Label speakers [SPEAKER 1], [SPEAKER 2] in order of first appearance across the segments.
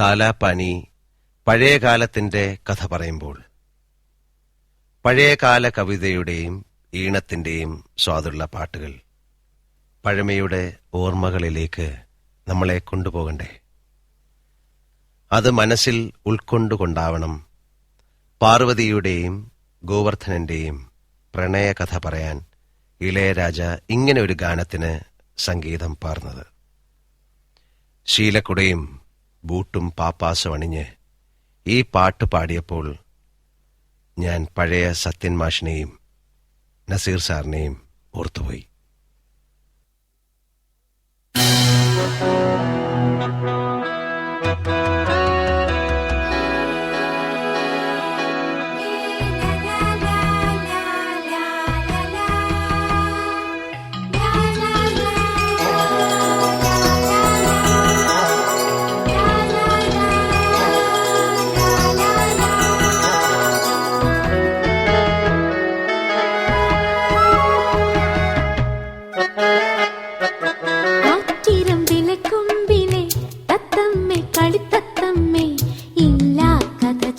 [SPEAKER 1] കാലാപാനി പഴയകാലത്തിന്റെ കഥ പറയുമ്പോൾ. പഴയകാല കവിതയുടെയും ഈണത്തിന്റെയും സ്വാദുള്ള പാട്ടുകൾ പഴമയുടെ ഓർമ്മകളിലേക്ക് നമ്മളെ കൊണ്ടുപോകണ്ടേ? അത് മനസ്സിൽ ഉൾക്കൊണ്ടുകൊണ്ടാവണം പാർവതിയുടെയും ഗോവർദ്ധനന്റെയും പ്രണയകഥ പറയാൻ ഇളയരാജ ഇങ്ങനെ ഒരു ഗാനത്തിന് സംഗീതം പാർന്നത്. ശീലക്കുടയും ബൂട്ടും പാപ്പാസും അണിഞ്ഞ് ഈ പാട്ട് പാടിയപ്പോൾ ഞാൻ പഴയ സത്യൻ മാഷിനെയും നസീർ സാറിനെയും ഓർത്തുപോയി.
[SPEAKER 2] കളിത്തത്തമ്മേ കഥ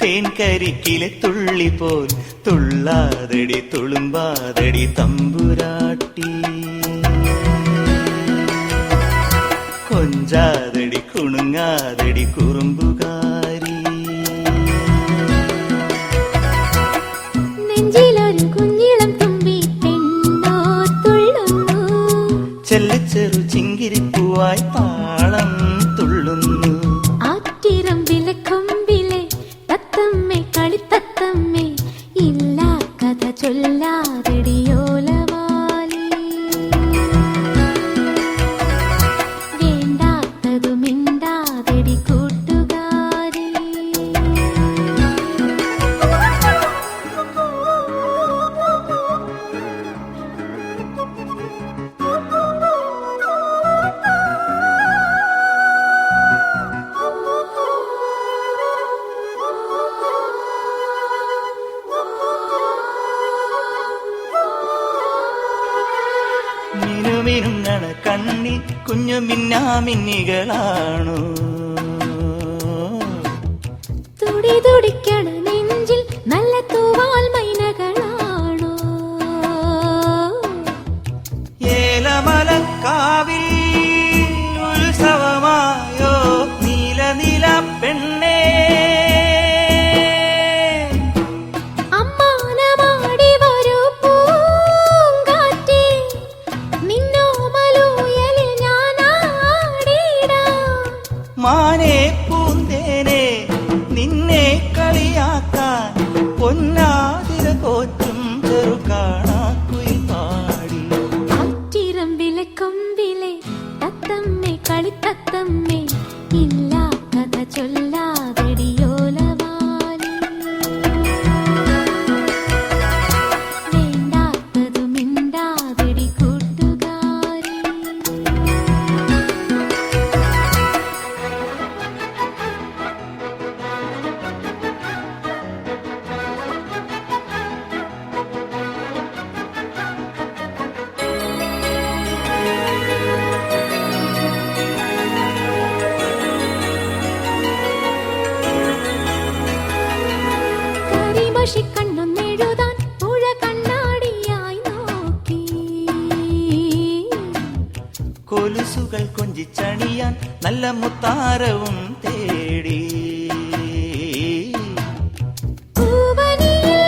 [SPEAKER 3] തേൻകരിക്കിലെ തുള്ളാതടി തുളുമ്പാതടി തമ്പുരാട്ടി. കുണുങ്ങാതടി കുറുമ്പുകാരി.
[SPEAKER 2] നെഞ്ചിലൊരു കുഞ്ഞിളം തുമ്പി പെണ്ണോ തുള്ളുന്നു
[SPEAKER 3] ചെല്ലച്ചെറു ചിങ്കിരിപ്പൂവായി താളം മിനുമിനുങ്ങണ കണ്ണി കുഞ്ഞു മിന്നാമിന്നികളാണോ?
[SPEAKER 2] തുടി തുടിക്കണ നെഞ്ചിൽ നല്ല തൂവാൽ മൈനകളാണോ மானே பூந்தேனே.
[SPEAKER 3] കൊലുസുകൾ കൊഞ്ചിച്ചണിയാൻ നല്ല മുത്താരവും തേടി.
[SPEAKER 2] പൂവനിയിൽ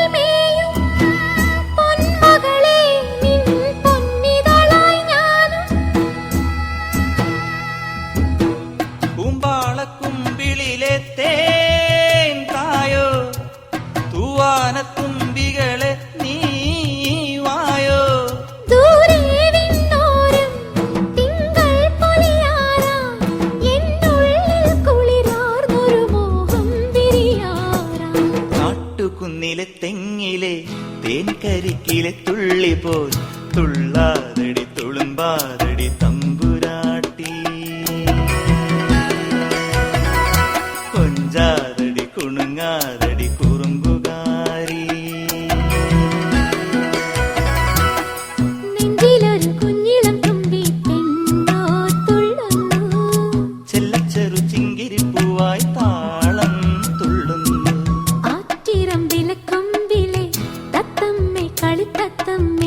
[SPEAKER 3] തെങ്ങിലെ തേൻകരിക്കിലെ തുള്ളി പോൽ തുള്ളാതടി തുളുമ്പാതടി തമ്പുരാട്ടി.
[SPEAKER 2] കൊഞ്ചാതടി കുണുങ്ങാതെ Adam.